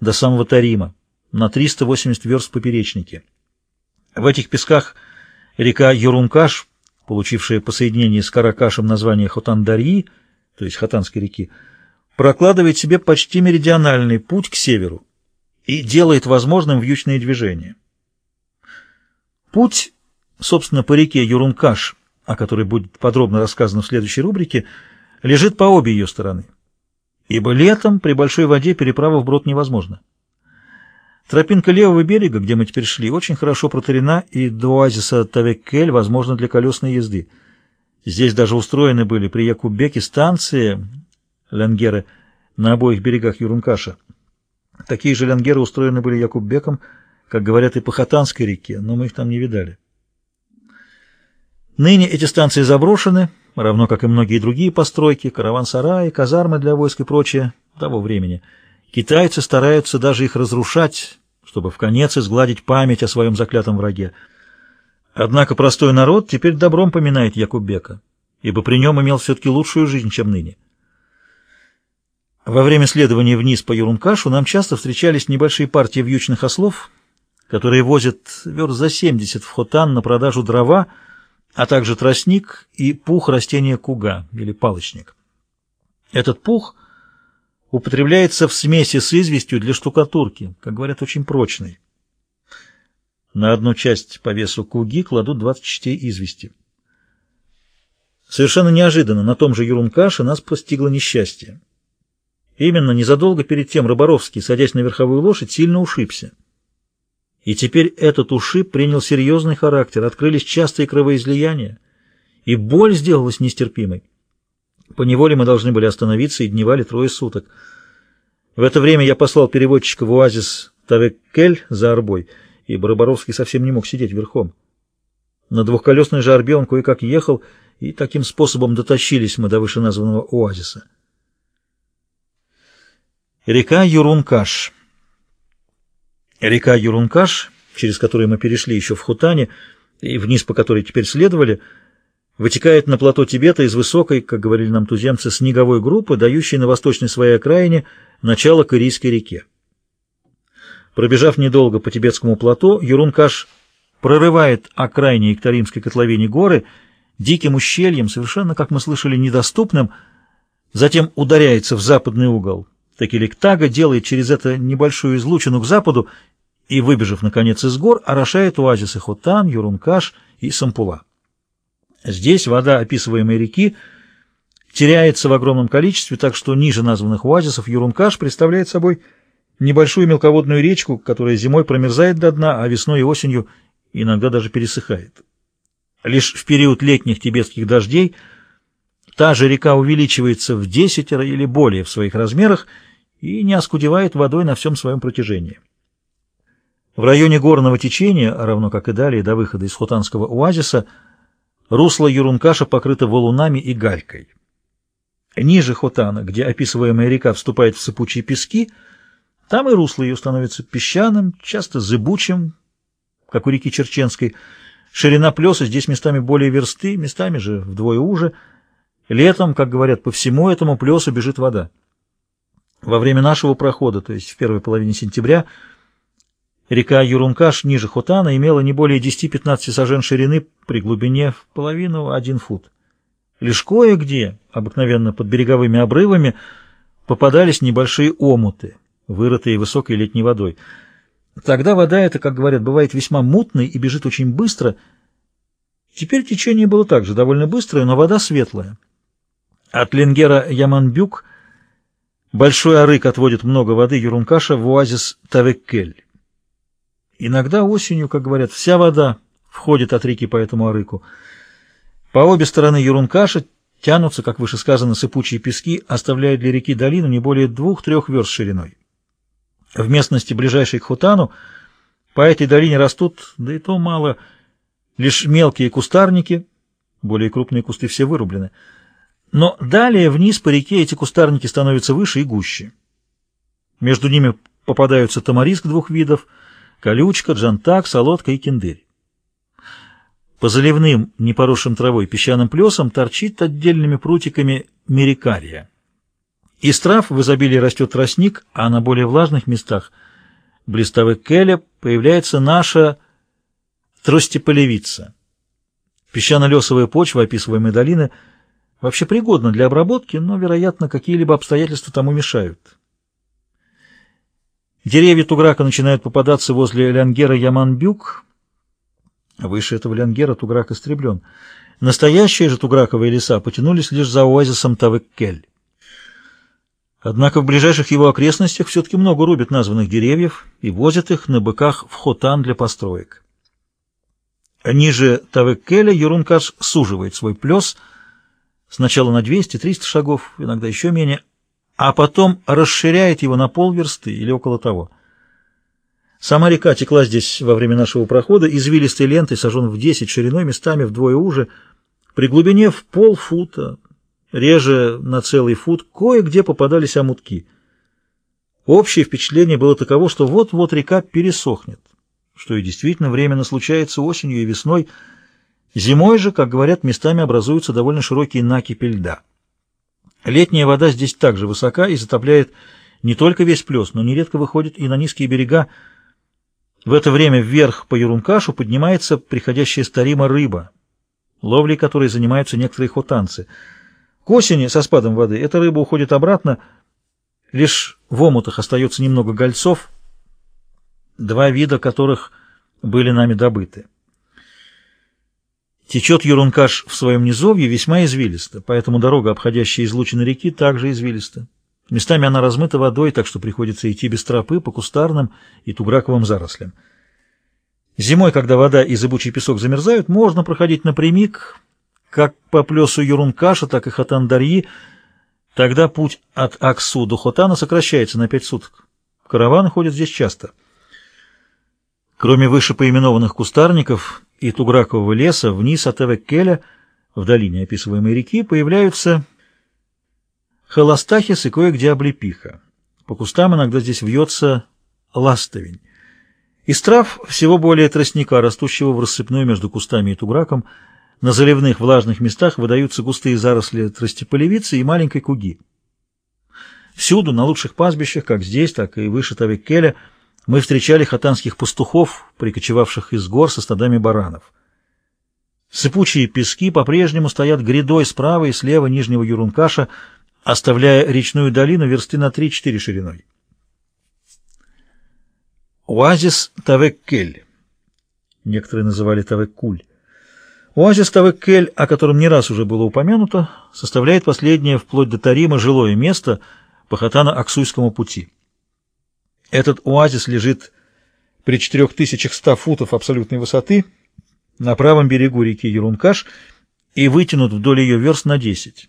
до самого Тарима, на 380 верст поперечнике. В этих песках река Юрункаш, получившая по соединении с Каракашем название Хотандарьи, то есть Хатанской реки, прокладывает себе почти меридиональный путь к северу и делает возможным вьючные движения. Путь, собственно, по реке Юрункаш, о которой будет подробно рассказано в следующей рубрике, лежит по обе ее стороны, ибо летом при большой воде переправа вброд невозможна. Тропинка левого берега, где мы теперь шли, очень хорошо протарена, и до оазиса Тавекель возможно для колесной езды. Здесь даже устроены были при Якубеке станции Лянгеры на обоих берегах Юрункаша. Такие же лянгеры устроены были Якуббеком, как говорят, и по Хатанской реке, но мы их там не видали. Ныне эти станции заброшены, равно как и многие другие постройки, караван-сараи, казармы для войск и прочее того времени. Китайцы стараются даже их разрушать, чтобы в конец изгладить память о своем заклятом враге. Однако простой народ теперь добром поминает Якуббека, ибо при нем имел все-таки лучшую жизнь, чем ныне. Во время следования вниз по Юрункашу нам часто встречались небольшие партии вьючных ослов, которые возят верст за 70 в Хотан на продажу дрова, а также тростник и пух растения куга или палочник. Этот пух употребляется в смеси с известью для штукатурки, как говорят, очень прочный. На одну часть по весу куги кладут 20 частей извести. Совершенно неожиданно на том же Юрункаше нас постигло несчастье. Именно незадолго перед тем Роборовский, садясь на верховую лошадь, сильно ушибся. И теперь этот ушиб принял серьезный характер, открылись частые кровоизлияния, и боль сделалась нестерпимой. По неволе мы должны были остановиться и дневали трое суток. В это время я послал переводчика в оазис Тавеккель за арбой, ибо Роборовский совсем не мог сидеть верхом. На двухколесной же арбе он кое-как ехал, и таким способом дотащились мы до вышеназванного оазиса. Река Юрункаш. Река Юрункаш, через которую мы перешли еще в Хутане, и вниз по которой теперь следовали, вытекает на плато Тибета из высокой, как говорили нам туземцы, снеговой группы, дающей на восточной своей окраине начало к реке. Пробежав недолго по тибетскому плато, Юрункаш прорывает окраине Ектаримской котловине горы диким ущельем, совершенно, как мы слышали, недоступным, затем ударяется в западный угол Текеликтага делает через это небольшую излучину к западу и, выбежав, наконец, из гор, орошает оазисы Хотан, Юрункаш и Сампула. Здесь вода описываемой реки теряется в огромном количестве, так что ниже названных оазисов Юрункаш представляет собой небольшую мелководную речку, которая зимой промерзает до дна, а весной и осенью иногда даже пересыхает. Лишь в период летних тибетских дождей та же река увеличивается в десятеро или более в своих размерах – и не оскудевает водой на всем своем протяжении. В районе горного течения, равно как и далее до выхода из Хотанского оазиса, русло Юрункаша покрыто валунами и галькой. Ниже Хотана, где описываемая река вступает в сыпучие пески, там и русло ее становится песчаным, часто зыбучим, как у реки Черченской. Ширина плеса здесь местами более версты, местами же вдвое уже. Летом, как говорят, по всему этому плесу бежит вода. Во время нашего прохода, то есть в первой половине сентября, река Юрункаш ниже Хотана имела не более 10-15 сажен ширины при глубине в половину один фут. Лишь кое-где, обыкновенно под береговыми обрывами, попадались небольшие омуты, вырытые высокой летней водой. Тогда вода эта, как говорят, бывает весьма мутной и бежит очень быстро. Теперь течение было также довольно быстрое, но вода светлая. От Ленгера Яманбюк – Большой арык отводит много воды Юрункаша в оазис Тавеккель. Иногда осенью, как говорят, вся вода входит от реки по этому арыку. По обе стороны Юрункаша тянутся, как выше сказано, сыпучие пески, оставляя для реки долину не более двух-трех верст шириной. В местности, ближайшей к Хутану, по этой долине растут, да и то мало, лишь мелкие кустарники, более крупные кусты все вырублены, но далее вниз по реке эти кустарники становятся выше и гуще. Между ними попадаются тамариск двух видов, колючка, джантак, солодка и киндырь. По заливным, непоросшим травой песчаным плесам торчит отдельными прутиками мерикария. Из трав в изобилии растет тростник, а на более влажных местах, близ Тавекеля, появляется наша тростеполевица. Песчано-лесовая почва, описываемая долины, вообще пригодна для обработки, но, вероятно, какие-либо обстоятельства тому мешают. Деревья туграка начинают попадаться возле лянгера Яманбюк. Выше этого лянгера туграк истреблен. Настоящие же туграковые леса потянулись лишь за оазисом Тавеккель. Однако в ближайших его окрестностях все-таки много рубят названных деревьев и возят их на быках в Хотан для построек. Ниже Тавеккеля Юрункаш суживает свой плес сначала на 200-300 шагов, иногда еще менее, а потом расширяет его на полверсты или около того. Сама река текла здесь во время нашего прохода извилистой лентой, сожжен в 10 шириной, местами вдвое уже, при глубине в полфута, реже на целый фут, кое-где попадались омутки. Общее впечатление было таково, что вот-вот река пересохнет, что и действительно временно случается осенью и весной. Зимой же, как говорят, местами образуются довольно широкие накипи льда. Летняя вода здесь также высока и затопляет не только весь плес, но нередко выходит и на низкие берега. В это время вверх по Юрункашу поднимается приходящая старима рыба, ловлей которой занимаются некоторые хотанцы. К осени со спадом воды эта рыба уходит обратно, лишь в омутах остается немного гольцов, два вида которых были нами добыты. Течет Юрункаш в своем низовье весьма извилисто, поэтому дорога, обходящая излучины реки, также извилиста. Местами она размыта водой, так что приходится идти без тропы по кустарным и туграковым зарослям. Зимой, когда вода и зыбучий песок замерзают, можно проходить напрямик, как по плесу Юрункаша, так и Хатан-Дарьи. Тогда путь от Аксу до Хотана сокращается на пять суток. Караваны ходят здесь часто. Кроме вышепоименованных кустарников, и Тугракового леса вниз от Эвеккеля, в долине описываемой реки, появляются холостахис и кое-где облепиха. По кустам иногда здесь вьется ластовень. Из трав всего более тростника, растущего в рассыпной между кустами и туграком, на заливных влажных местах выдаются густые заросли тростеполевицы и маленькой куги. Всюду, на лучших пастбищах, как здесь, так и выше Тавеккеля, мы встречали хатанских пастухов, прикочевавших из гор со стадами баранов. Сыпучие пески по-прежнему стоят грядой справа и слева нижнего Юрункаша, оставляя речную долину версты на 3-4 шириной. Оазис Тавеккель. Некоторые называли Тавеккуль. Оазис Тавеккель, о котором не раз уже было упомянуто, составляет последнее вплоть до Тарима жилое место по Хатана-Аксуйскому пути. Этот оазис лежит при 4100 футов абсолютной высоты на правом берегу реки Ерункаш и вытянут вдоль ее верст на 10.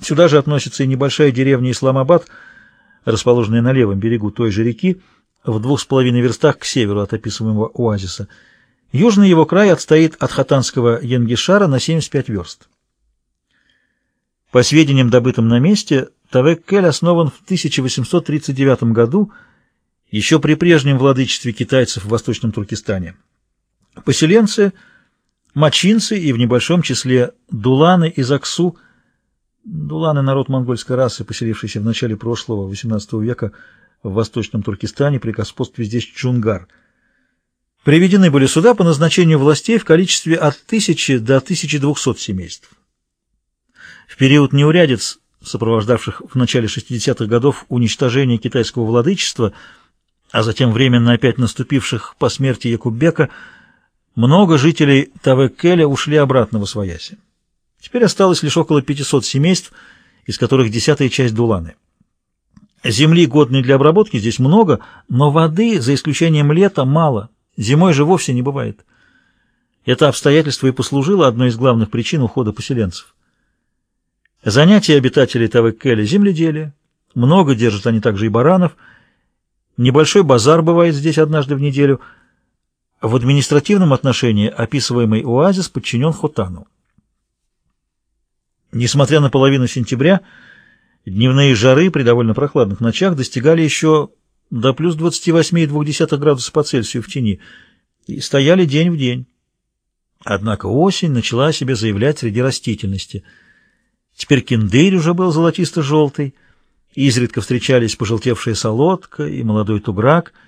Сюда же относится и небольшая деревня Исламабад, расположенная на левом берегу той же реки, в двух с половиной верстах к северу от описываемого оазиса. Южный его край отстоит от хатанского Янгишара на 75 верст. По сведениям, добытым на месте, Тавек-Кель основан в 1839 году еще при прежнем владычестве китайцев в Восточном Туркестане. Поселенцы, мачинцы и в небольшом числе дуланы из Аксу, дуланы – народ монгольской расы, поселившийся в начале прошлого, XVIII века в Восточном Туркестане при господстве здесь Чунгар. Приведены были сюда по назначению властей в количестве от 1000 до 1200 семейств. В период неурядиц, сопровождавших в начале 60-х годов уничтожение китайского владычества – а затем временно опять наступивших по смерти Якуббека, много жителей Тавеккеля ушли обратно в Освояси. Теперь осталось лишь около 500 семейств, из которых десятая часть Дуланы. Земли, годной для обработки, здесь много, но воды, за исключением лета, мало. Зимой же вовсе не бывает. Это обстоятельство и послужило одной из главных причин ухода поселенцев. Занятия обитателей Тавеккеля – земледелие. Много держат они также и баранов – Небольшой базар бывает здесь однажды в неделю. В административном отношении описываемый оазис подчинен Хотану. Несмотря на половину сентября, дневные жары при довольно прохладных ночах достигали еще до плюс 28,2 градуса по Цельсию в тени и стояли день в день. Однако осень начала о себе заявлять среди растительности. Теперь киндырь уже был золотисто-желтый, Изредка встречались пожелтевшая солодка и молодой туграк —